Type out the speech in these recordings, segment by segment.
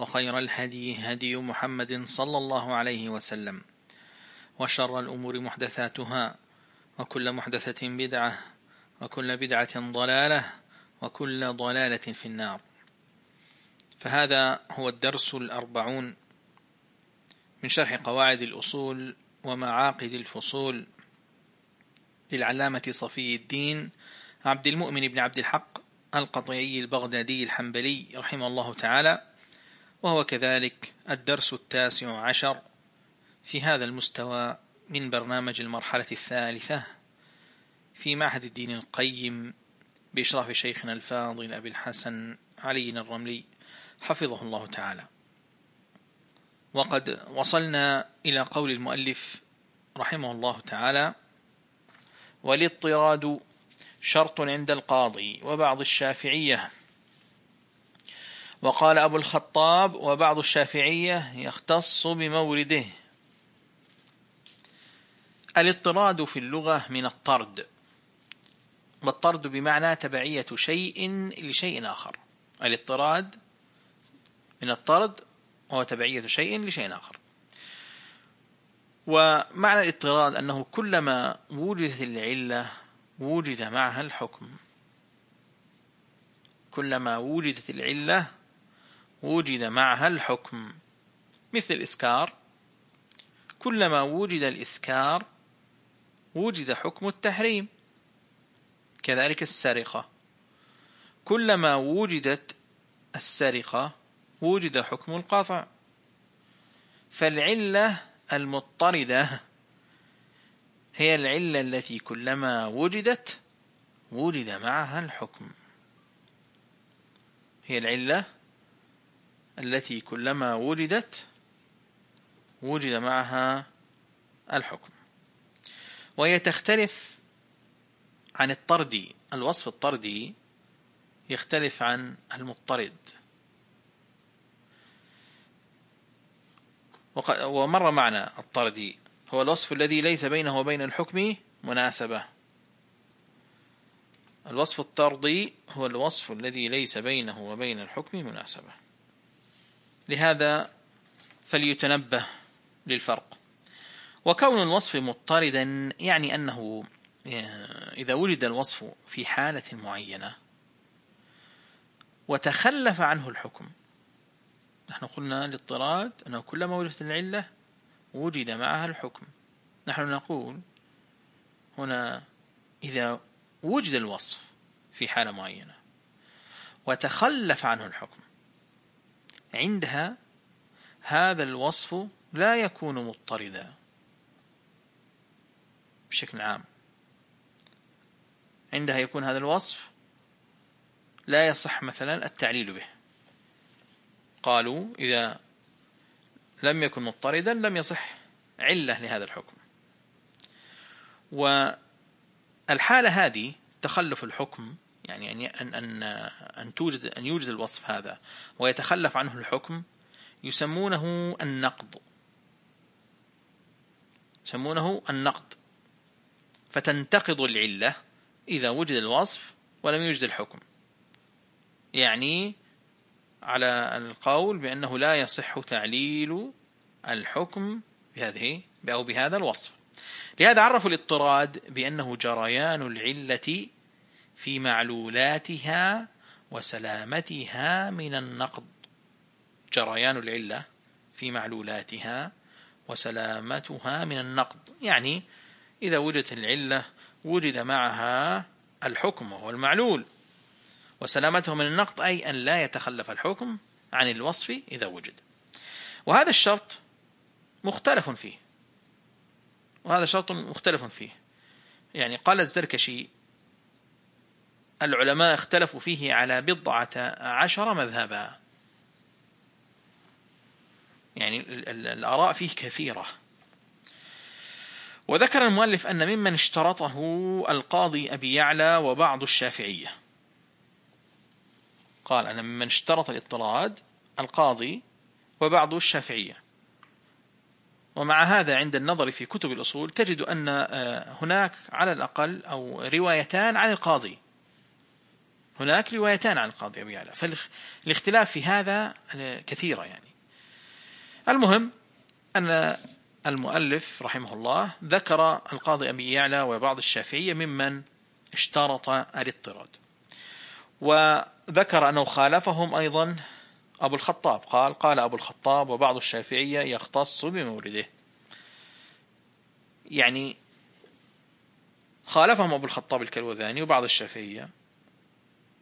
وخير الهدي هدي محمد صلى الله عليه وسلم وشر الأمور محدثاتها وكل محدثة بدعة وكل بدعة ضلالة وكل ضلالة في النار. فهذا هو الدرس الأربعون من شرح قواعد الأصول ومعاقد الفصول للعلامة صفي الدين عبد المؤمن بن عبد الحق القطيعي البغدادي الحنبلي رحمه الله تعالى وهو كذلك الدرس التاسع عشر في هذا المستوى من برنامج المرحلة الثالثة في معهد الدين القيم بإشراف شيخنا الفاضل أبي الحسن علي الرملي حفظه الله تعالى. وقد وصلنا إلى قول المؤلف رحمه الله تعالى والإضطراد شرط عند القاضي وبعض الشافعية وقال أبو الخطاب وبعض الشافعية يختص بمورده. الاضطراد في اللغة من الطرد. والطرد بمعنى تبعية شيء لشيء آخر. الاضطراد من الطرد وهو تبعية شيء لشيء آخر. ومعنى الاضطراد أنه كلما وجدت العلة وجد معها الحكم. كلما وجدت العلة وجد معها الحكم. مثل الإسكار كلما وجد الإسكار وجد حكم التحريم. كذلك السرقة كلما وجدت السرقة وجد حكم القطع. فالعلة المضطردة هي العلة التي كلما وجدت وجد معها الحكم. هي العلة التي كلما وجدت وجد معها الحكم. وهي تختلف عن الطردي الوصف الطردي يختلف عن المضطرد. ومر معنا الطردي هو الوصف الذي ليس بينه وبين الحكم مناسبة. الوصف الطردي هو الوصف الذي ليس بينه وبين الحكم مناسبة. لهذا فليتنبه للفرق. وكون الوصف مضطردا يعني أنه إذا ولد الوصف في حالة معينة وتخلف عنه الحكم نحن قلنا الاضطراد أنه كلما وجدت العلة وجد معها الحكم. نحن نقول هنا إذا وجد الوصف في حالة معينة وتخلف عنه الحكم عندها هذا الوصف لا يكون مضطردا بشكل عام. عندها يكون هذا الوصف لا يصح مثلا التعليل به. قالوا إذا لم يكن مضطردا لم يصح علة لهذا الحكم. والحالة هذه تخلف الحكم يعني أن أن أن توجد أن يوجد الوصف هذا ويتخلف عنه الحكم يسمونه النقض. يسمونه النقض. فتنتقض العلة إذا وجد الوصف ولم يوجد الحكم. يعني على القول بأنه لا يصح تعليل الحكم بهذه أو بهذا الوصف. لهذا عرفوا الاضطراد بأنه جريان العلة في معلولاتها وسلامتها من النقض. جريان العلة في معلولاتها وسلامتها من النقض. يعني إذا وجدت العلة وجد معها الحكم وهو المعلول. وسلامته من النقض أي أن لا يتخلف الحكم عن الوصف إذا وجد. وهذا الشرط مختلف فيه. وهذا شرط مختلف فيه. يعني قال الزركشي العلماء اختلفوا فيه على بضعة عشر مذهبا. يعني الآراء فيه كثيرة. وذكر المؤلف أن ممن اشترطه القاضي أبي يعلى وبعض الشافعية. قال أن ممن اشترط الاضطراد القاضي وبعض الشافعية. ومع هذا عند النظر في كتب الأصول تجد أن آه، هناك على الأقل أو روايتان عن القاضي. هناك روايتان عن القاضي أبي يعلى فالاختلاف في هذا آه، كثيرة يعني. المهم أن المؤلف رحمه الله ذكر القاضي أبي يعلى وبعض الشافعية ممن اشترط الاضطراد. وذكر أنه خالفهم أيضا أبو الخطاب قال قال أبو الخطاب وبعض الشافعية يختص بمورده. يعني خالفهم أبو الخطاب الكلوذاني وبعض الشافعية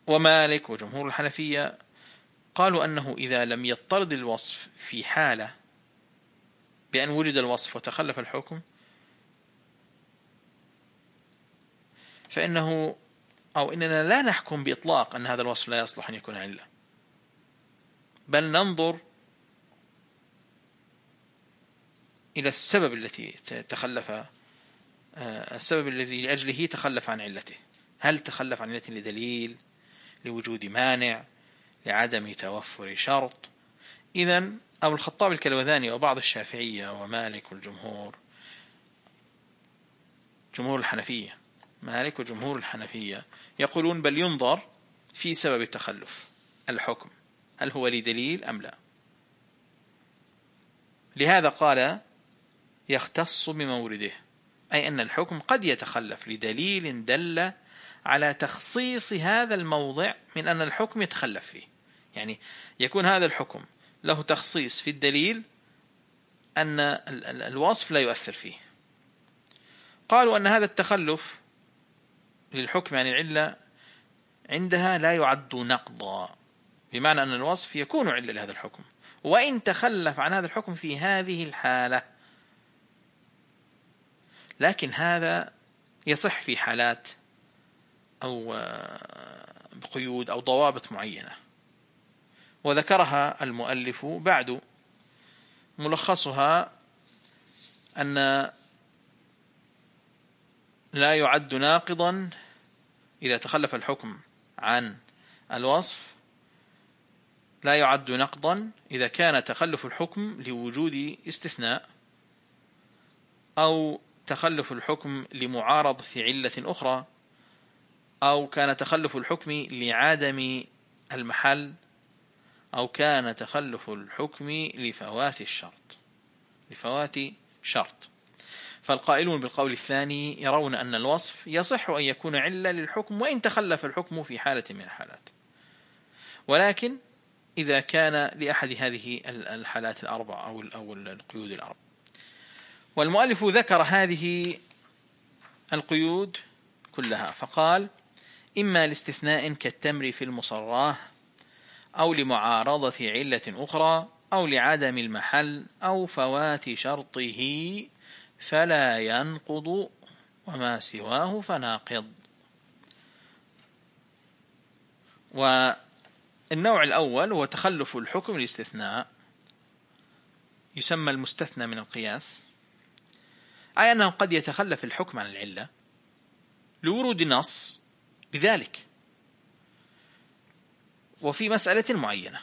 ومالك وجمهور الحنفية قالوا أنه إذا لم يطرد الوصف في حالة بأن وجد الوصف وتخلف الحكم فإنه أو إننا لا نحكم بإطلاق أن هذا الوصف لا يصلح أن يكون علة بل ننظر إلى السبب التي تخلف آه، السبب الذي لأجله تخلف عن علته. هل تخلف عن علته لدليل؟ لوجود مانع لعدم توفر شرط. إذا أبو الخطاب الكلوذاني وبعض الشافعية ومالك والجمهور جمهور الحنفية مالك وجمهور الحنفية يقولون بل ينظر في سبب التخلف. الحكم هل هو لدليل أم لا؟ لهذا قال يختص بمورده أي أن الحكم قد يتخلف لدليل دل على تخصيص هذا الموضع من أن الحكم يتخلف فيه. يعني يكون هذا الحكم له تخصيص في الدليل أن الوصف لا يؤثر فيه. قالوا أن هذا التخلف للحكم عن العلة عندها لا يعد نقضا بمعنى أن الوصف يكون علة لهذا الحكم. وإن تخلف عن هذا الحكم في هذه الحالة لكن هذا يصح في حالات أو قيود أو ضوابط معينة. وذكرها المؤلف بعد. ملخصها أن لا يعد ناقضا إذا تخلف الحكم عن الوصف لا يعد نقضا إذا كان تخلف الحكم لوجود استثناء أو تخلف الحكم لمعارضة علة أخرى. أو كان تخلف الحكم لعدم المحل أو كان تخلف الحكم لفوات الشرط لفوات شرط. فالقائلون بالقول الثاني يرون أن الوصف يصح أن يكون علة للحكم وإن تخلف الحكم في حالة من الحالات. ولكن إذا كان لأحد هذه الحالات الأربع أو أو القيود الأربع. والمؤلف ذكر هذه القيود كلها فقال إما لاستثناء كالتمر في المصراه أو لمعارضة علة أخرى أو لعدم المحل أو فوات شرطه فلا ينقض وما سواه فناقض. والنوع الأول هو تخلف الحكم الاستثناء يسمى المستثنى من القياس أي أنه قد يتخلف الحكم عن العلة لورود نص بذلك. وفي مسألة معينة.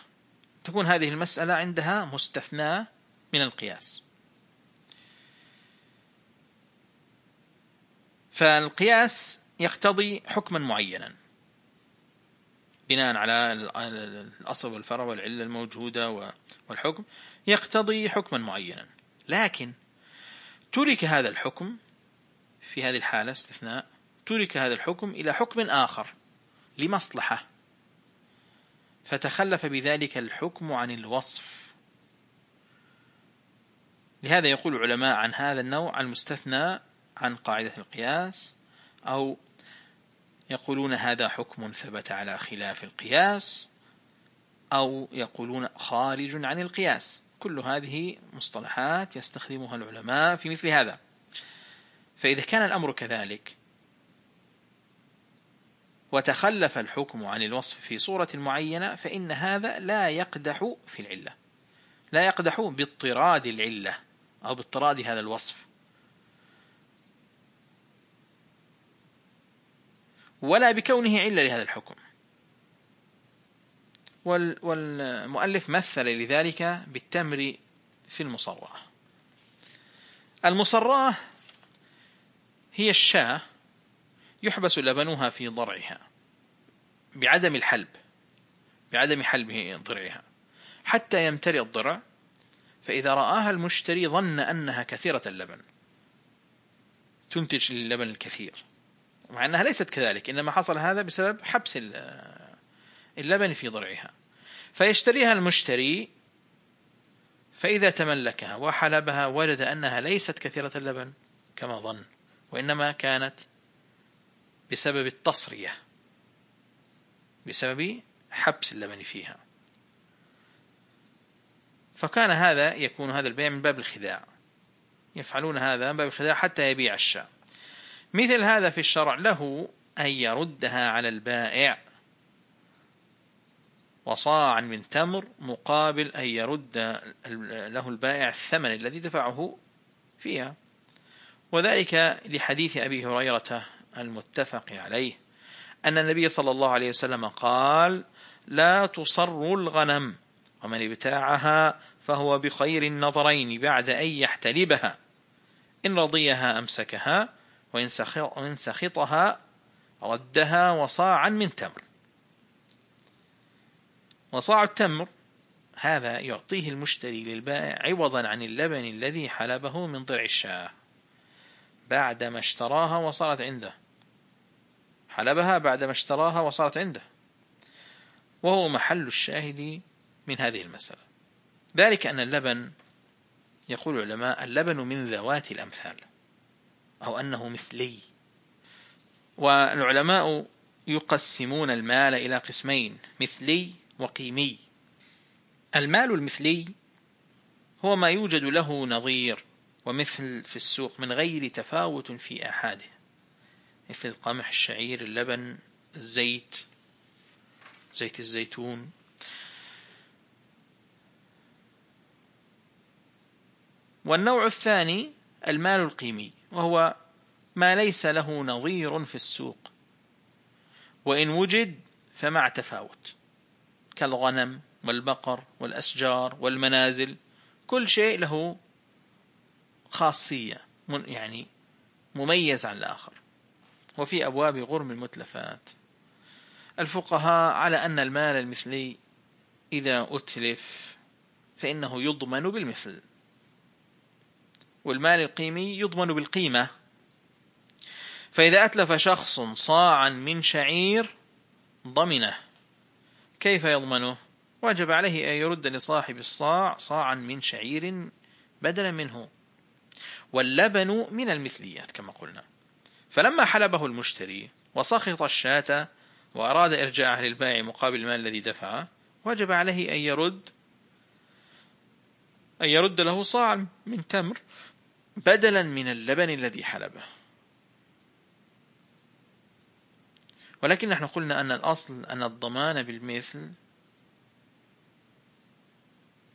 تكون هذه المسألة عندها مستثنى من القياس. فالقياس يقتضي حكما معينا. بناء على الأصل والفرع والعلة الموجودة والحكم يقتضي حكما معينا. لكن ترك هذا الحكم في هذه الحالة استثناء ترك هذا الحكم إلى حكم آخر لمصلحة. فتخلف بذلك الحكم عن الوصف. لهذا يقول العلماء عن هذا النوع المستثنى عن قاعدة القياس أو يقولون هذا حكم ثبت على خلاف القياس أو يقولون خارج عن القياس. كل هذه مصطلحات يستخدمها العلماء في مثل هذا. فإذا كان الأمر كذلك وتخلف الحكم عن الوصف في صورة معينة فإن هذا لا يقدح في العلة. لا يقدح باضطراد العلة أو باضطراد هذا الوصف. ولا بكونه علة لهذا الحكم. والمؤلف مثل لذلك بالتمر في المصرعة المصرعة هي الشاة يحبس لبنها في ضرعها. بعدم الحلب بعدم حلب ضرعها. حتى يمتلئ الضرع فإذا رآها المشتري ظن أنها كثيرة اللبن. تنتج اللبن الكثير. مع أنها ليست كذلك إنما حصل هذا بسبب حبس اللبن في ضرعها. فيشتريها المشتري فإذا تملكها وحلبها وجد أنها ليست كثيرة اللبن كما ظن وإنما كانت بسبب التصرية. بسبب حبس اللبن فيها. فكان هذا يكون هذا البيع من باب الخداع. يفعلون هذا من باب الخداع حتى يبيع الشاء مثل هذا في الشرع له أن يردها على البائع. وصاعا من تمر مقابل أن يرد له البائع الثمن الذي دفعه فيها. وذلك لحديث أبي هريرة المتفق عليه. أن النبي صلى الله عليه وسلم قال لا تصر الغنم ومن ابتاعها فهو بخير النظرين بعد أن يحتلبها. إن رضيها أمسكها وإن سخطها ردها وصاعا من تمر. وصاع التمر هذا يعطيه المشتري للبائع عوضا عن اللبن الذي حلبه من ضرع الشاه. بعدما اشتراها وصارت عنده. حلبها بعدما اشتراها وصارت عنده. وهو محل الشاهد من هذه المسألة. ذلك أن اللبن يقول العلماء اللبن من ذوات الأمثال أو أنه مثلي. والعلماء يقسمون المال إلى قسمين مثلي وقيمي. المال المثلي هو ما يوجد له نظير ومثل في السوق من غير تفاوت في أحاده. مثل القمح الشعير اللبن الزيت زيت الزيتون. والنوع الثاني المال القيمي وهو ما ليس له نظير في السوق. وإن وجد فمع تفاوت كالغنم والبقر والأشجار والمنازل كل شيء له خاصية يعني مميز عن الآخر. وفي أبواب غرم المتلفات. الفقهاء على أن المال المثلي إذا أتلف فإنه يضمن بالمثل والمال القيمي يضمن بالقيمة. فإذا أتلف شخص صاعا من شعير ضمنه كيف يضمنه؟ وجب عليه أن يرد لصاحب الصاع صاعا من شعير بدلا منه. واللبن من المثليات كما قلنا. فلما حلبه المشتري وسخط الشاة وأراد إرجاعه للبائع مقابل المال الذي دفعه وجب عليه أن يرد أن يرد له صاعا من تمر بدلا من اللبن الذي حلبه. ولكن نحن قلنا أن الأصل أن الضمان بالمثل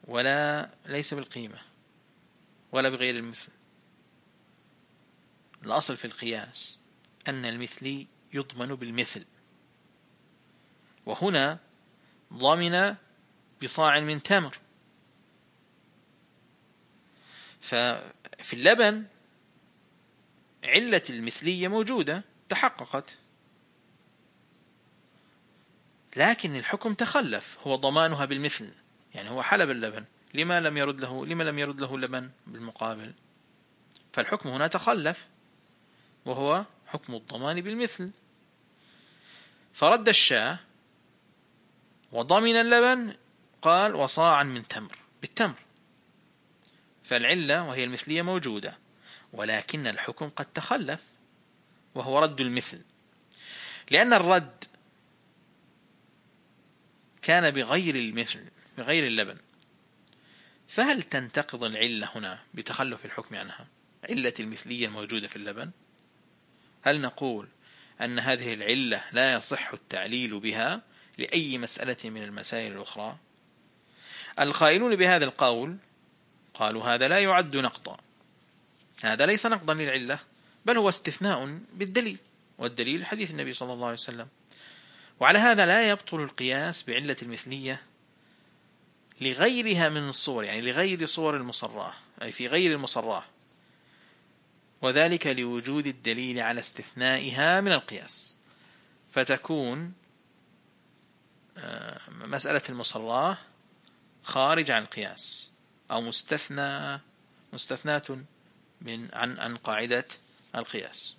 ولا ليس بالقيمة ولا بغير المثل. الأصل في القياس أن المثلي يضمن بالمثل. وهنا ضمن بصاع من تمر. ففي اللبن علة المثلية موجودة تحققت. لكن الحكم تخلف هو ضمانها بالمثل. يعني هو حلب اللبن. لما لم يرد له لما لم يرد له اللبن بالمقابل؟ فالحكم هنا تخلف. وهو حكم الضمان بالمثل. فرد الشاة وضمن اللبن قال وصاعا من تمر بالتمر. فالعلة وهي المثلية موجودة ولكن الحكم قد تخلف وهو رد المثل. لأن الرد كان بغير المثل بغير اللبن. فهل تنتقض العلة هنا بتخلف الحكم عنها؟ علة المثلية الموجودة في اللبن؟ هل نقول أن هذه العلة لا يصح التعليل بها لأي مسألة من المسائل الأخرى؟ القائلون بهذا القول قالوا هذا لا يعد نقضا. هذا ليس نقضا للعلة بل هو استثناء بالدليل والدليل حديث النبي صلى الله عليه وسلم. وعلى هذا لا يبطل القياس بعلة المثلية لغيرها من الصور يعني لغير صور المصراة أي في غير المصراة. وذلك لوجود الدليل على استثنائها من القياس. فتكون آه، مسألة المصراه خارج عن القياس أو مستثنى مستثناة من عن عن قاعدة القياس.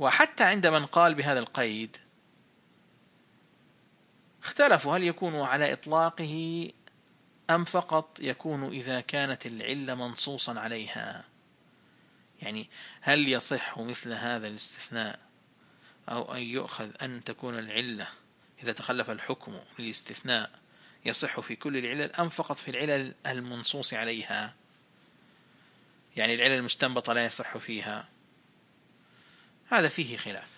وحتى عند من قال بهذا القيد اختلفوا هل يكون على إطلاقه أم فقط يكون إذا كانت العلة منصوصا عليها؟ يعني هل يصح مثل هذا الاستثناء أو أن يؤخذ أن تكون العلة إذا تخلف الحكم للاستثناء يصح في كل العلل أم فقط في العلل المنصوص عليها؟ يعني العلل المستنبطة لا يصح فيها؟ هذا فيه خلاف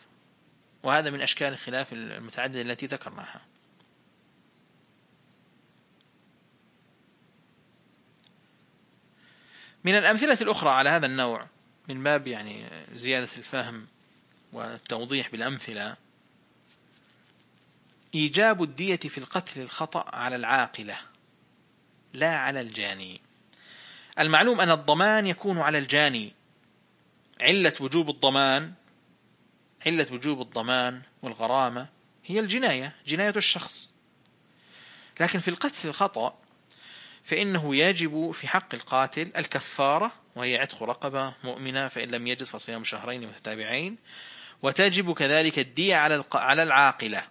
وهذا من أشكال الخلاف المتعددة التي ذكرناها. من الأمثلة الأخرى على هذا النوع من باب يعني زيادة الفهم والتوضيح بالأمثلة إيجاب الدية في القتل الخطأ على العاقلة لا على الجاني. المعلوم أن الضمان يكون على الجاني. علة وجوب الضمان علة وجوب الضمان والغرامة هي الجناية جناية الشخص. لكن في القتل الخطأ فإنه يجب في حق القاتل الكفارة وهي عتق رقبة مؤمنة فإن لم يجد فصيام شهرين متتابعين. وتجب كذلك الدية على على العاقلة.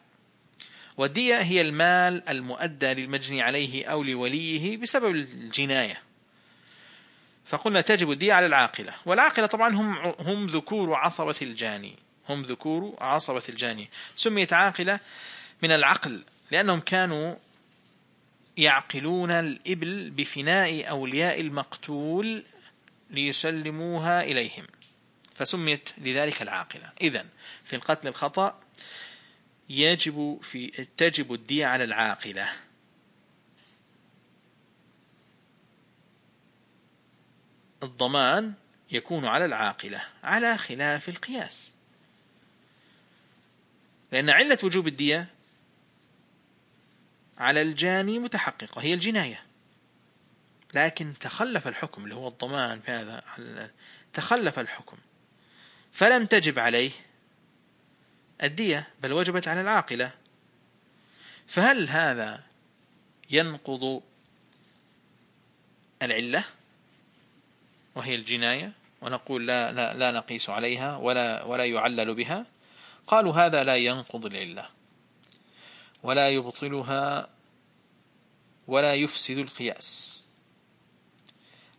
والدية هي المال المؤدى للمجني عليه أو لوليه بسبب الجناية. فقلنا تجب الدية على العاقلة. والعاقلة طبعا هم هم ذكور عصبة الجاني. هم ذكور عصبة الجاني. سميت عاقلة من العقل لأنهم كانوا يعقلون الإبل بفناء أولياء المقتول ليسلموها إليهم. فسميت لذلك العاقلة. إذن في القتل الخطأ يجب في تجب الدية على العاقلة. الضمان يكون على العاقلة على خلاف القياس. لأن علة وجوب الدية على الجاني متحققة هي الجناية. لكن تخلف الحكم اللي هو الضمان في هذا تخلف الحكم. فلم تجب عليه الدية بل وجبت على العاقلة. فهل هذا ينقض العلة؟ وهي الجناية ونقول لا, لا, لا نقيس عليها ولا, ولا يعلل بها. قالوا هذا لا ينقض العلة. ولا يبطلها ولا يفسد القياس.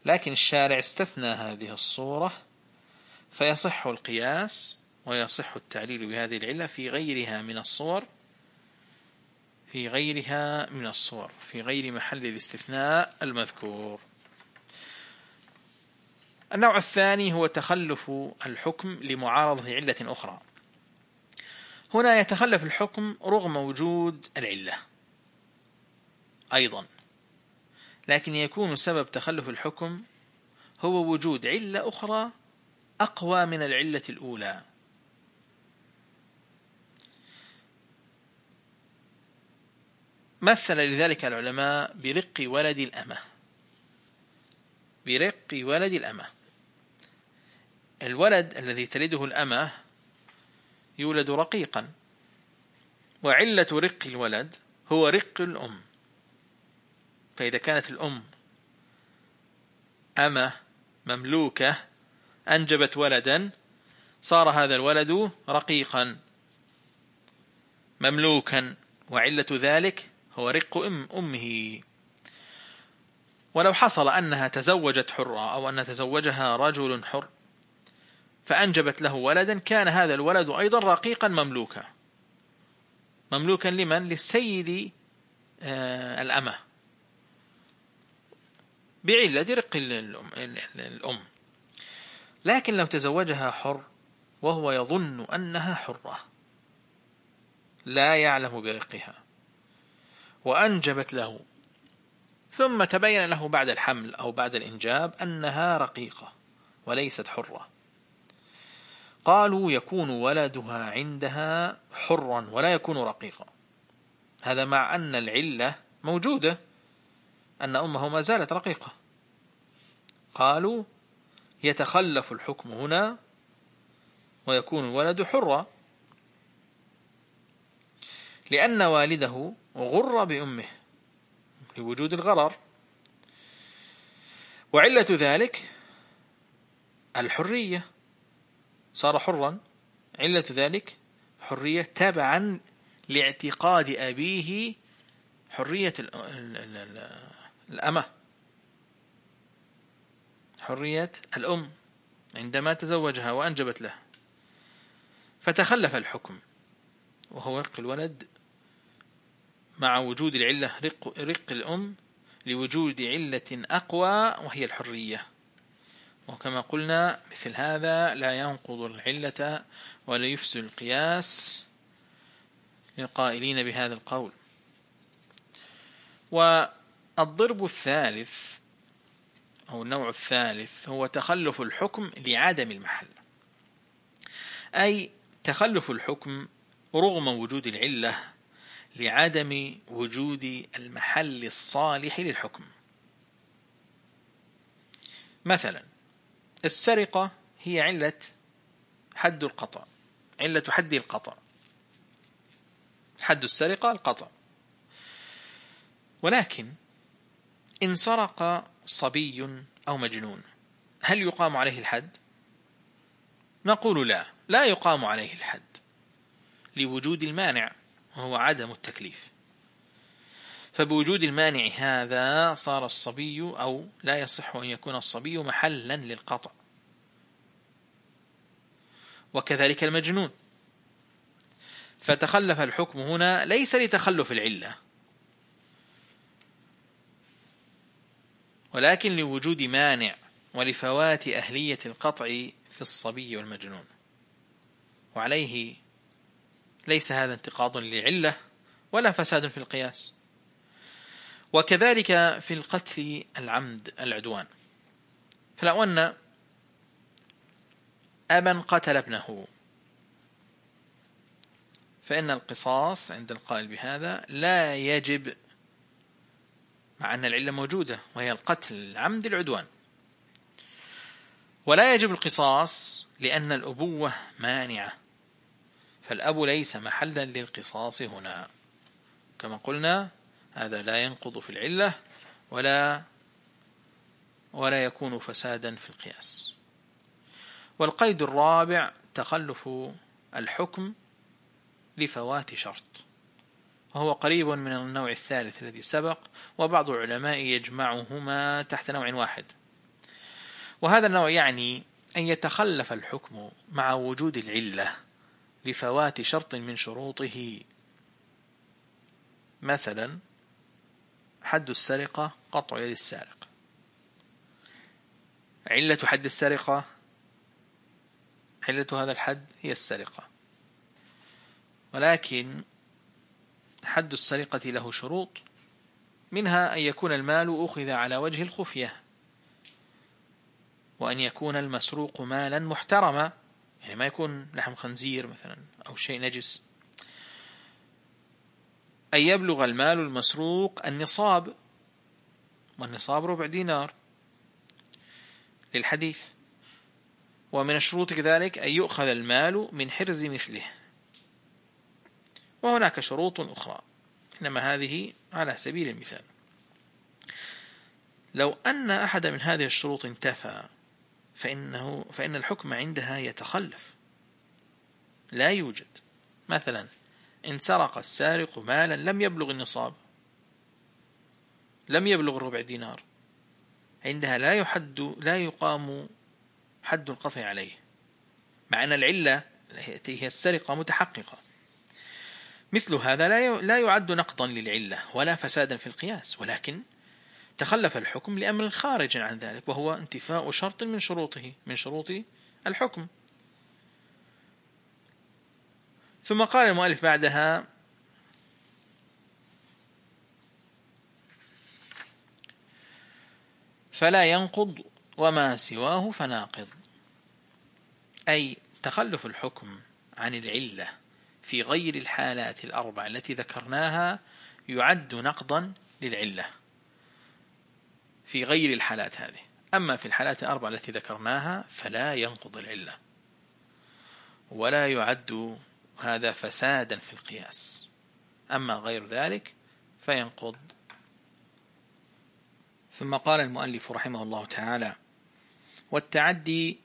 لكن الشارع استثنى هذه الصورة فيصح القياس ويصح التعليل بهذه العلة في غيرها من الصور في غيرها من الصور في غير محل الاستثناء المذكور. النوع الثاني هو تخلف الحكم لمعارضة علة أخرى. هنا يتخلف الحكم رغم وجود العلة. أيضا. لكن يكون سبب تخلف الحكم هو وجود علة أخرى أقوى من العلة الأولى. مثل لذلك العلماء برق ولد الأمة. برق ولد الأمة. الولد الذي تلده الأمة يولد رقيقا. وعلة رق الولد هو رق الأم. فإذا كانت الأم أمة مملوكة أنجبت ولدا صار هذا الولد رقيقا. مملوكا. وعلة ذلك هو رق أم أمه. ولو حصل أنها تزوجت حرة أو أن تزوجها رجل حر فأنجبت له ولدا كان هذا الولد أيضا رقيقا مملوكا. مملوكا لمن؟ للسيد آه، الأمة. بعلة رق الأم. لكن لو تزوجها حر وهو يظن أنها حرة. لا يعلم برقها. وأنجبت له. ثم تبين له بعد الحمل أو بعد الإنجاب أنها رقيقة وليست حرة. قالوا يكون ولدها عندها حرا ولا يكون رقيقا. هذا مع أن العلة موجودة أن أمه ما زالت رقيقة. قالوا يتخلف الحكم هنا ويكون الولد حرا لأن والده غر بأمه لوجود الغرر. وعلة ذلك الحرية. صار حرا. علة ذلك حرية تبعا لاعتقاد أبيه حرية الأمة. حرية الأم عندما تزوجها وأنجبت له. فتخلف الحكم وهو رق الولد مع وجود العلة رق, رق الأم لوجود علة أقوى وهي الحرية. وكما قلنا مثل هذا لا ينقض العلة ولا يفسد القياس للقائلين بهذا القول. والضرب الثالث أو النوع الثالث هو تخلف الحكم لعدم المحل. أي تخلف الحكم رغم وجود العلة لعدم وجود المحل الصالح للحكم. مثلا السرقة هي علة حد القطع علة حد القطع. حد السرقة القطع. ولكن إن سرق صبي أو مجنون هل يقام عليه الحد؟ نقول لا لا يقام عليه الحد لوجود المانع وهو عدم التكليف. فبوجود المانع هذا صار الصبي أو لا يصح أن يكون الصبي محلا للقطع. وكذلك المجنون. فتخلف الحكم هنا ليس لتخلف العلة. ولكن لوجود مانع ولفوات أهلية القطع في الصبي والمجنون. وعليه ليس هذا انتقاض لعلة ولا فساد في القياس. وكذلك في القتل العمد العدوان. فلو أن أبا قتل ابنه. فإن القصاص عند القائل بهذا لا يجب مع أن العلة موجودة وهي القتل العمد العدوان. ولا يجب القصاص لأن الأبوة مانعة. فالأب ليس محلا للقصاص هنا. كما قلنا هذا لا ينقض في العلة ولا ولا يكون فسادا في القياس. والقيد الرابع تخلف الحكم لفوات شرط وهو قريب من النوع الثالث الذي سبق وبعض العلماء يجمعهما تحت نوع واحد. وهذا النوع يعني أن يتخلف الحكم مع وجود العلة لفوات شرط من شروطه. مثلا حد السرقة قطع يد السارق. علة حد السرقة علة هذا الحد هي السرقة. ولكن حد السرقة له شروط منها أن يكون المال أخذ على وجه الخفية وأن يكون المسروق مالا محترما يعني ما يكون لحم خنزير مثلا أو شيء نجس. أن يبلغ المال المسروق النصاب والنصاب ربع دينار للحديث. ومن الشروط كذلك أن يؤخذ المال من حرز مثله. وهناك شروط أخرى إنما هذه على سبيل المثال. لو أن أحد من هذه الشروط انتفى فإنه فإن الحكم عندها يتخلف. لا يوجد. مثلا إن سرق السارق مالا لم يبلغ النصاب. لم يبلغ ربع دينار. عندها لا يحد لا يقام حد القطع عليه. مع أن العلة هي السرقة متحققة. مثل هذا لا يعد نقضا للعلة ولا فسادا في القياس. ولكن تخلف الحكم لأمر خارج عن ذلك وهو انتفاء شرط من شروطه من شروط الحكم. ثم قال المؤلف بعدها فلا ينقض وما سواه فناقض. أي تخلف الحكم عن العلة في غير الحالات الأربع التي ذكرناها يعد نقضا للعلة في غير الحالات هذه. أما في الحالات الأربع التي ذكرناها فلا ينقض العلة ولا يعد هذا فسادا في القياس. أما غير ذلك فينقض. ثم قال المؤلف رحمه الله تعالى والتعدي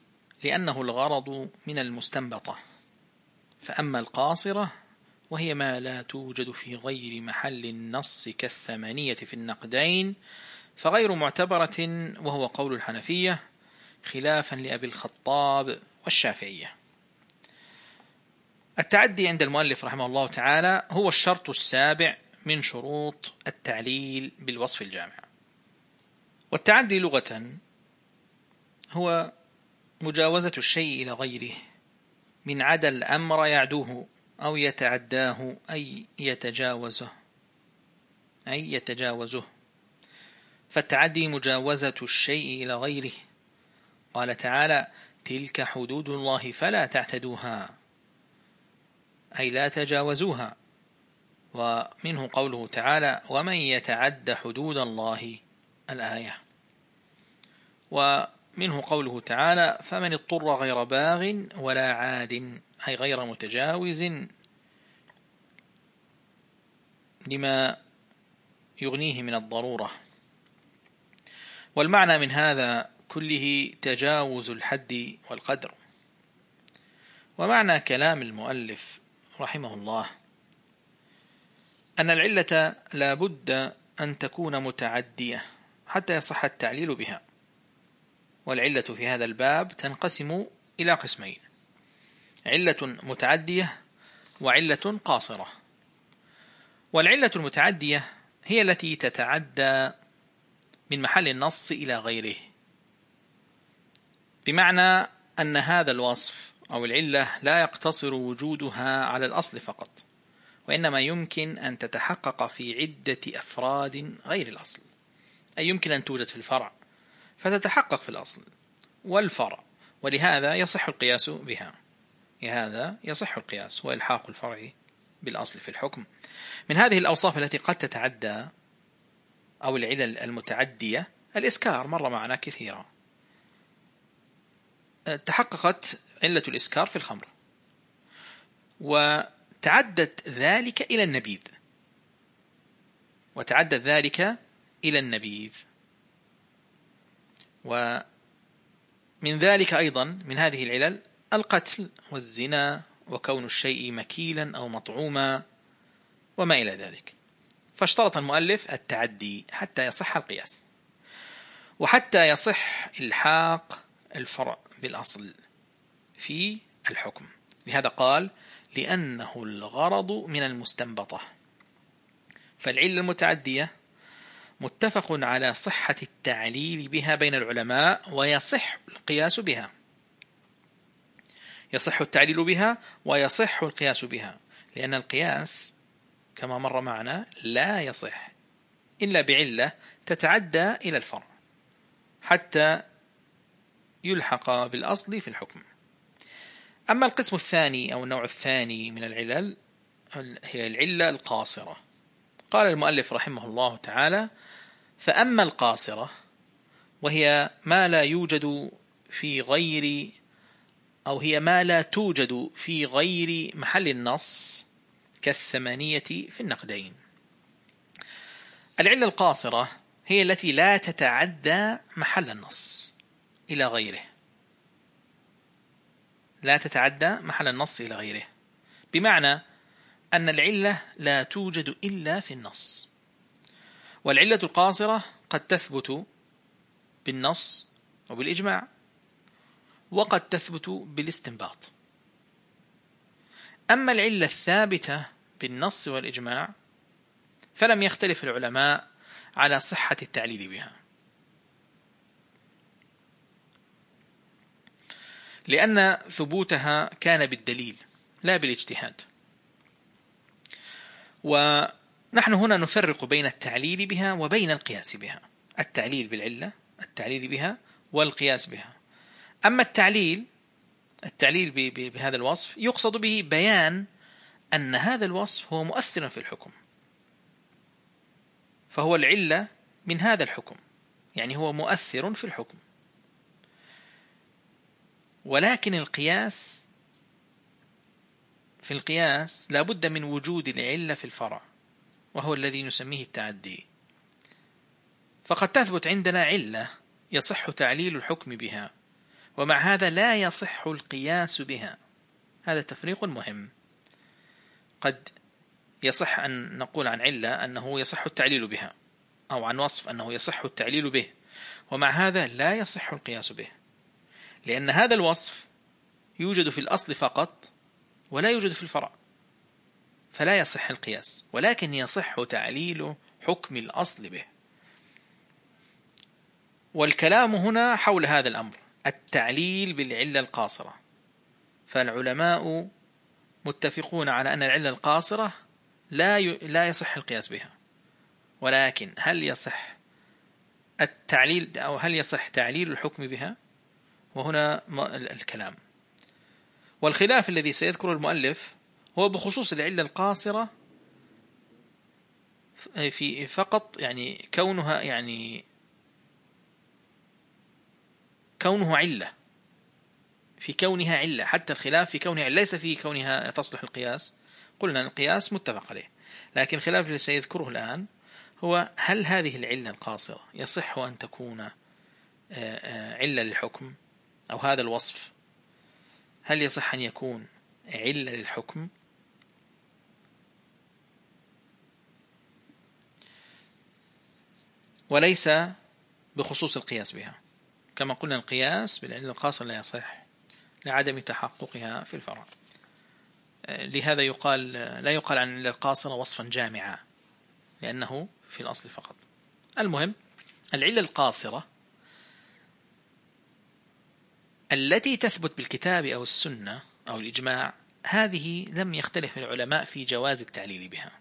لأنه الغرض من المستنبطة. فأما القاصرة وهي ما لا توجد في غير محل النص كالثمانية في النقدين فغير معتبرة وهو قول الحنفية خلافا لأبي الخطاب والشافعية. التعدي عند المؤلف رحمه الله تعالى هو الشرط السابع من شروط التعليل بالوصف الجامع. والتعدي لغة هو مجاوزة الشيء إلى غيره. من عدا الأمر يعدوه أو يتعداه أي يتجاوزه. أي يتجاوزه. فالتعدي مجاوزة الشيء إلى غيره. قال تعالى تلك حدود الله فلا تعتدوها. أي لا تجاوزوها. ومنه قوله تعالى ومن يتعد حدود الله؟ الآية. ومنه قوله تعالى فمن اضطر غير باغ ولا عاد أي غير متجاوز لما يغنيه من الضرورة. والمعنى من هذا كله تجاوز الحد والقدر. ومعنى كلام المؤلف رحمه الله أن العلة لا بد أن تكون متعدية حتى يصح التعليل بها. والعلة في هذا الباب تنقسم إلى قسمين. علة متعدية وعلة قاصرة. والعلة المتعدية هي التي تتعدى من محل النص إلى غيره. بمعنى أن هذا الوصف أو العلة لا يقتصر وجودها على الأصل فقط وإنما يمكن أن تتحقق في عدة أفراد غير الأصل. أي يمكن أن توجد في الفرع فتتحقق في الأصل والفرع ولهذا يصح القياس بها. لهذا يصح القياس وإلحاق الفرع بالأصل في الحكم. من هذه الأوصاف التي قد تتعدى أو العلل المتعدية الإسكار مر معنا كثيرا تحققت علة الإسكار في الخمر. وتعدت ذلك إلى النبيذ. وتعدت ذلك إلى النبيذ. ومن ذلك أيضا من هذه العلل القتل والزنا وكون الشيء مكيلا أو مطعوما وما إلى ذلك. فاشترط المؤلف التعدي حتى يصح القياس. وحتى يصح إلحاق الفرع بالأصل. في الحكم. لهذا قال لأنه الغرض من المستنبطة. فالعلة المتعدية متفق على صحة التعليل بها بين العلماء ويصح القياس بها. يصح التعليل بها ويصح القياس بها. لأن القياس كما مر معنا لا يصح إلا بعلة تتعدى إلى الفرع حتى يلحق بالأصل في الحكم. أما القسم الثاني أو النوع الثاني من العلل هي العلة القاصرة. قال المؤلف رحمه الله تعالى فأما القاصرة وهي ما لا يوجد في غير أو هي ما لا توجد في غير محل النص كالثمانية في النقدين. العلة القاصرة هي التي لا تتعدى محل النص إلى غيره. لا تتعدى محل النص إلى غيره. بمعنى أن العلة لا توجد إلا في النص. والعلة القاصرة قد تثبت بالنص وبالإجماع وقد تثبت بالاستنباط. أما العلة الثابتة بالنص والإجماع فلم يختلف العلماء على صحة التعليل بها. لأن ثبوتها كان بالدليل لا بالاجتهاد. ونحن هنا نفرق بين التعليل بها وبين القياس بها. التعليل بالعلة التعليل بها والقياس بها. أما التعليل التعليل بهذا الوصف يقصد به بيان أن هذا الوصف هو مؤثر في الحكم. فهو العلة من هذا الحكم يعني هو مؤثر في الحكم. ولكن القياس في القياس لا بد من وجود العلة في الفرع وهو الذي نسميه التعدي. فقد تثبت عندنا علة يصح تعليل الحكم بها ومع هذا لا يصح القياس بها. هذا تفريق مهم. قد يصح أن نقول عن علة أنه يصح التعليل بها أو عن وصف أنه يصح التعليل به ومع هذا لا يصح القياس به. لأن هذا الوصف يوجد في الأصل فقط ولا يوجد في الفرع فلا يصح القياس ولكن يصح تعليل حكم الأصل به. والكلام هنا حول هذا الأمر التعليل بالعلة القاصرة. فالعلماء متفقون على أن العلة القاصرة لا لا يصح القياس بها. ولكن هل يصح التعليل أو هل يصح تعليل الحكم بها؟ وهنا الكلام. والخلاف الذي سيذكر المؤلف هو بخصوص العلة القاصرة في فقط يعني كونها يعني كونه علة في كونها علة حتى الخلاف في كونها ليس في كونها تصلح القياس. قلنا القياس متفق عليه. لكن الخلاف الذي سيذكره الآن هو هل هذه العلة القاصرة يصح أن تكون آه، آه، علة للحكم؟ أو هذا الوصف هل يصح أن يكون علة للحكم؟ وليس بخصوص القياس بها. كما قلنا القياس بالعلة القاصرة لا يصح لعدم تحققها في الفرع. لهذا يقال لا يقال عن العلة القاصرة وصفا جامعا لأنه في الأصل فقط. المهم العلة القاصرة التي تثبت بالكتاب أو السنة أو الإجماع هذه لم يختلف العلماء في جواز التعليل بها.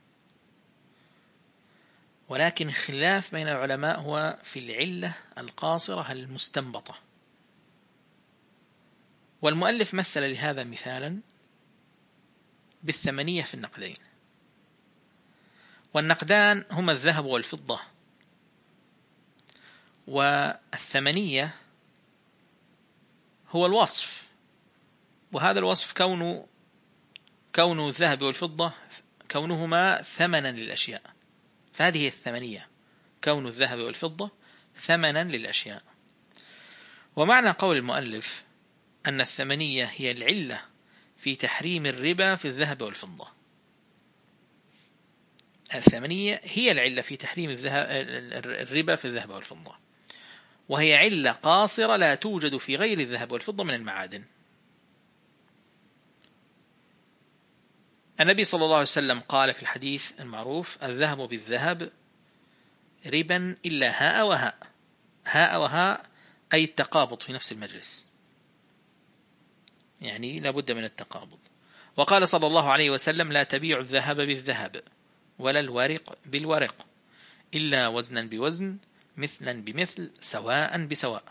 ولكن خلاف بين العلماء هو في العلة القاصرة المستنبطة. والمؤلف مثل لهذا مثالا بالثمنية في النقدين. والنقدان هما الذهب والفضة. والثمنية هو الوصف. وهذا الوصف كونه كون الذهب والفضة كونهما ثمنا للأشياء. فهذه الثمنية. كون الذهب والفضة ثمنا للأشياء. ومعنى قول المؤلف أن الثمنية هي العلة في تحريم الربا في الذهب والفضة. الثمنية هي العلة في تحريم الربا في الذهب والفضة. وهي علة قاصرة لا توجد في غير الذهب والفضة من المعادن. النبي صلى الله عليه وسلم قال في الحديث المعروف الذهب بالذهب ربا إلا هاء وهاء. هاء وهاء أي التقابض في نفس المجلس. يعني لابد من التقابض. وقال صلى الله عليه وسلم لا تبيع الذهب بالذهب ولا الورق بالورق إلا وزنا بوزن مثلا بمثل سواء بسواء.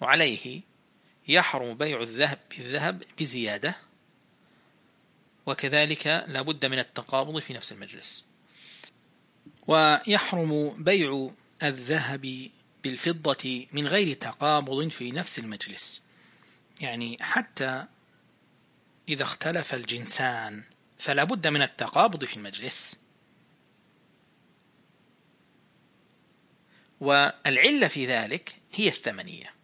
وعليه يحرم بيع الذهب بالذهب بزيادة وكذلك لا بد من التقابض في نفس المجلس. ويحرم بيع الذهب بالفضة من غير تقابض في نفس المجلس. يعني حتى إذا اختلف الجنسان فلا بد من التقابض في المجلس. والعلة في ذلك هي الثمنية.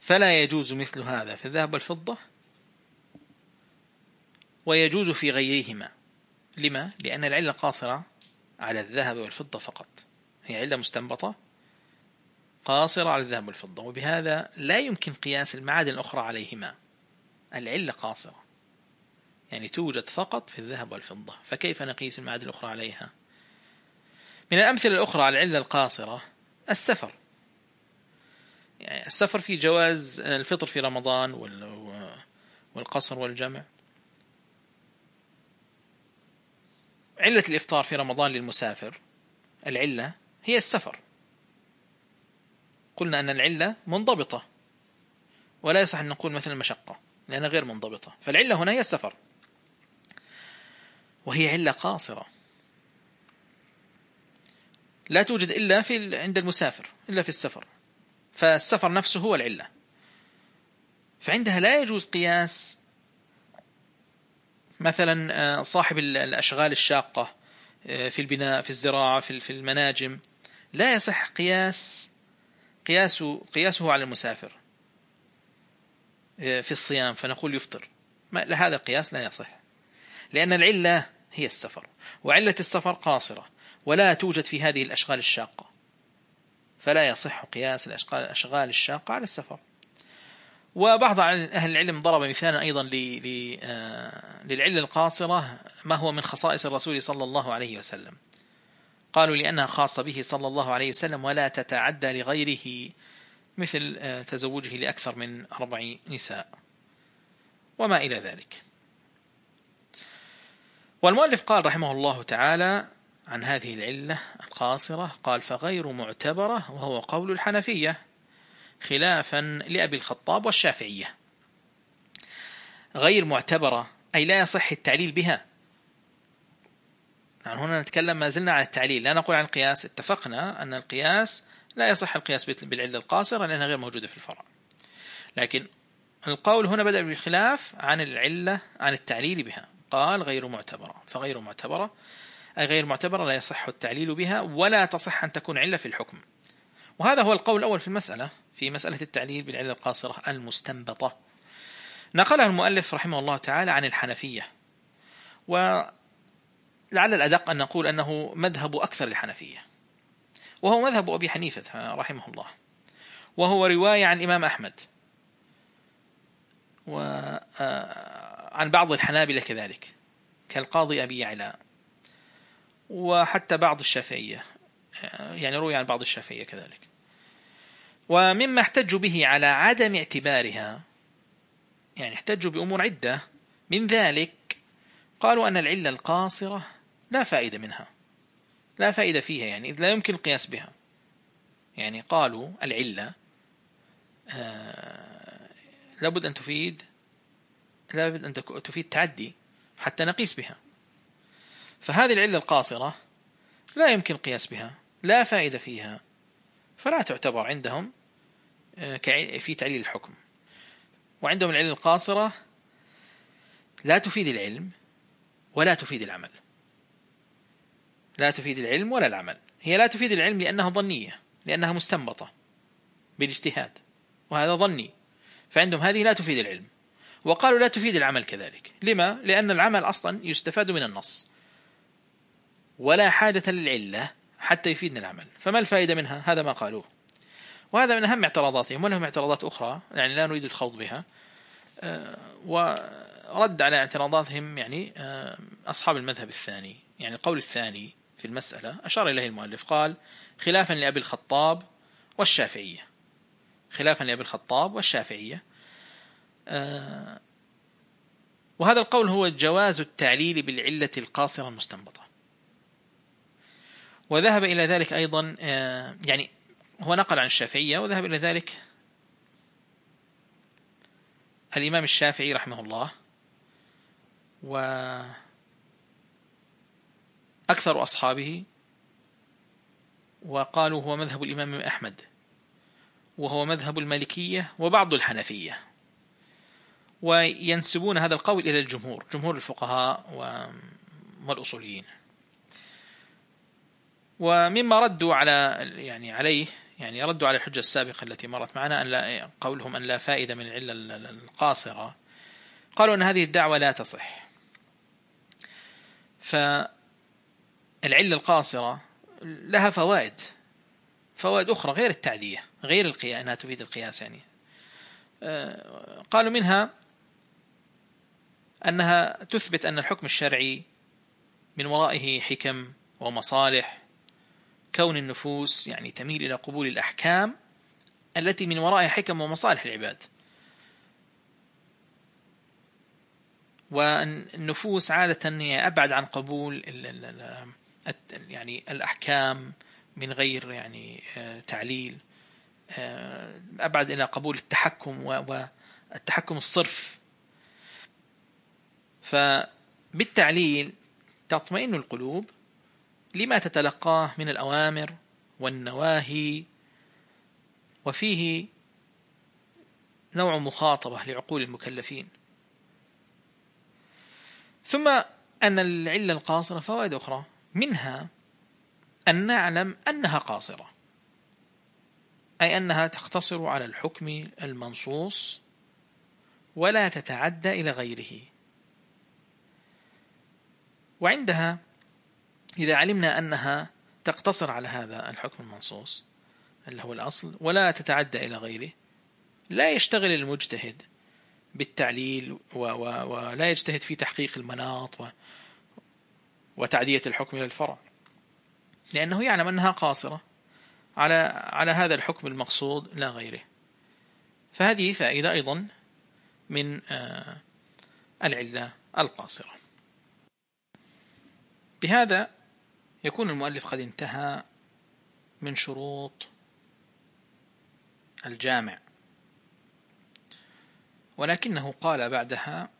فلا يجوز مثل هذا في الذهب والفضة ويجوز في غيرهما. لما؟ لأن العلة قاصرة على الذهب والفضة فقط. هي علة مستنبطة قاصرة على الذهب والفضة وبهذا لا يمكن قياس المعادن الأخرى عليهما. العلة قاصرة. يعني توجد فقط في الذهب والفضة فكيف نقيس المعادن الأخرى عليها؟ من الأمثلة الأخرى على العلة القاصرة السفر. يعني السفر في جواز الفطر في رمضان والقصر والجمع. علة الإفطار في رمضان للمسافر العلة هي السفر. قلنا أن العلة منضبطة ولا يصح أن نقول مثل المشقة لأنها غير منضبطة. فالعلة هنا هي السفر وهي علة قاصرة. لا توجد إلا في عند المسافر إلا في السفر. فالسفر نفسه هو العلة. فعندها لا يجوز قياس مثلا آه، صاحب الأشغال الشاقة آه، في البناء في الزراعة في المناجم. لا يصح قياس قياسه, قياسه على المسافر آه، في الصيام فنقول يفطر. هذا القياس لا يصح. لأن العلة هي السفر وعلة السفر قاصرة. ولا توجد في هذه الأشغال الشاقة. فلا يصح قياس الأشغال الشاقة على السفر. وبعض أهل العلم ضرب مثالا أيضا آه، للعلة القاصرة ما هو من خصائص الرسول صلى الله عليه وسلم؟ قالوا لأنها خاصة به صلى الله عليه وسلم ولا تتعدى لغيره مثل آه، تزوجه لأكثر من أربع نساء وما إلى ذلك. والمؤلف قال رحمه الله تعالى عن هذه العلة القاصرة قال فغير معتبرة وهو قول الحنفية خلافا لأبي الخطاب والشافعية. غير معتبرة أي لا يصح التعليل بها. يعني هنا نتكلم ما زلنا عن التعليل لا نقول عن القياس. اتفقنا أن القياس لا يصح القياس بالعلة القاصرة لأنها غير موجودة في الفرع. لكن القول هنا بدأ بالخلاف عن العلة عن التعليل بها. قال غير معتبرة فغير معتبرة غير معتبرة لا يصح التعليل بها ولا تصح أن تكون علة في الحكم. وهذا هو القول الأول في المسألة في مسألة التعليل بالعلة القاصرة المستنبطة. نقلها المؤلف رحمه الله تعالى عن الحنفية. ولعل الأدق أن نقول أنه مذهب أكثر الحنفية. وهو مذهب أبي حنيفة رحمه الله. وهو رواية عن الإمام أحمد. وعن آه، بعض الحنابلة كذلك. كالقاضي أبي يعلى. وحتى بعض الشافعية. يعني روي عن بعض الشافعية كذلك. ومما احتجوا به على عدم اعتبارها يعني احتجوا بأمور عدة. من ذلك قالوا أن العلة القاصرة لا فائدة منها. لا فائدة فيها يعني لا يمكن القياس بها. يعني قالوا العلة آه لابد أن تفيد لابد أن تفيد تعدي حتى نقيس بها. فهذه العلة القاصرة لا يمكن القياس بها لا فائدة فيها فلا تعتبر عندهم آه، في تعليل الحكم. وعندهم العلة القاصرة لا تفيد العلم ولا تفيد العمل. لا تفيد العلم ولا العمل. هي لا تفيد العلم لأنها ظنية لأنها مستنبطة بالاجتهاد وهذا ظني. فعندهم هذه لا تفيد العلم. وقالوا لا تفيد العمل كذلك. لما؟ لأن العمل أصلا يستفاد من النص. ولا حاجة للعلة حتى يفيدنا العمل. فما الفائدة منها؟ هذا ما قالوه. وهذا من أهم اعتراضاتهم ولهم اعتراضات أخرى يعني لا نريد الخوض بها. آه، ورد على اعتراضاتهم يعني آه، أصحاب المذهب الثاني. يعني القول الثاني في المسألة أشار إليه المؤلف قال خلافا لأبي الخطاب والشافعية. خلافا لأبي الخطاب والشافعية. آه، وهذا القول هو جواز التعليل بالعلة القاصرة المستنبطة. وذهب إلى ذلك أيضا آه، يعني هو نقل عن الشافعية وذهب إلى ذلك الإمام الشافعي رحمه الله. و أكثر أصحابه وقالوا هو مذهب الإمام أحمد وهو مذهب المالكية وبعض الحنفية. وينسبون هذا القول إلى الجمهور جمهور الفقهاء والأصوليين. ومما ردوا على يعني عليه يعني ردوا على الحجة السابقة التي مرت معنا أن لا قولهم أن لا فائدة من العلة القاصرة. قالوا أن هذه الدعوة لا تصح. فالعلة القاصرة لها فوائد فوائد أخرى غير التعدية غير القياس أنها تفيد القياس يعني. آه، قالوا منها أنها تثبت أن الحكم الشرعي من ورائه حكم ومصالح كون النفوس يعني تميل إلى قبول الأحكام التي من ورائها حكم ومصالح العباد. والنفوس عادة هي أبعد عن قبول يعني الأحكام من غير يعني آه، تعليل آه، أبعد إلى قبول التحكم والتحكم الصرف. فبالتعليل تطمئن القلوب لما تتلقاه من الأوامر والنواهي وفيه نوع مخاطبة لعقول المكلفين. ثم أن العلة القاصرة فوائد أخرى منها أن نعلم أنها قاصرة أي أنها تقتصر على الحكم المنصوص ولا تتعدى إلى غيره. وعندها إذا علمنا أنها تقتصر على هذا الحكم المنصوص اللي هو الأصل ولا تتعدى إلى غيره لا يشتغل المجتهد بالتعليل ولا يجتهد في تحقيق المناط وتعدية الحكم إلى الفرع. لأنه يعلم أنها قاصرة على على هذا الحكم المقصود لا غيره. فهذه فائدة أيضا من آه، العلة القاصرة. بهذا يكون المؤلف قد انتهى من شروط الجامع. ولكنه قال بعدها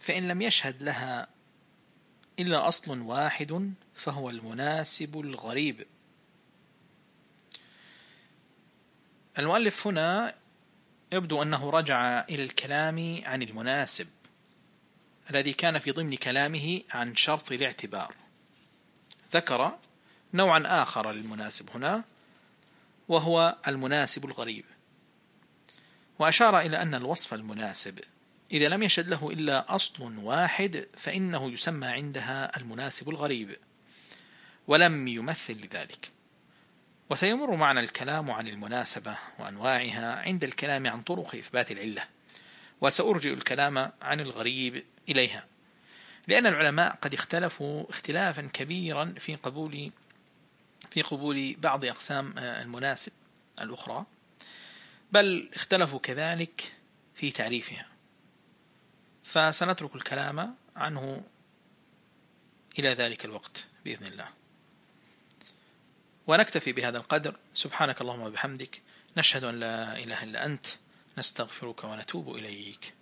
فإن لم يشهد لها إلا أصل واحد فهو المناسب الغريب. المؤلف هنا يبدو أنه رجع إلى الكلام عن المناسب الذي كان في ضمن كلامه عن شرط الاعتبار. ذكر نوعا آخر للمناسب هنا وهو المناسب الغريب. وأشار إلى أن الوصف المناسب إذا لم يشد له إلا أصل واحد فإنه يسمى عندها المناسب الغريب ولم يمثل لذلك. وسيمر معنا الكلام عن المناسبة وأنواعها عند الكلام عن طرق إثبات العلة وسأرجئ الكلام عن الغريب إليها. لأن العلماء قد اختلفوا اختلافا كبيرا في قبول في قبول بعض أقسام المناسب الأخرى بل اختلفوا كذلك في تعريفها. فسنترك الكلام عنه إلى ذلك الوقت بإذن الله. ونكتفي بهذا القدر. سبحانك اللهم وبحمدك. نشهد أن لا إله إلا أنت. نستغفرك ونتوب إليك.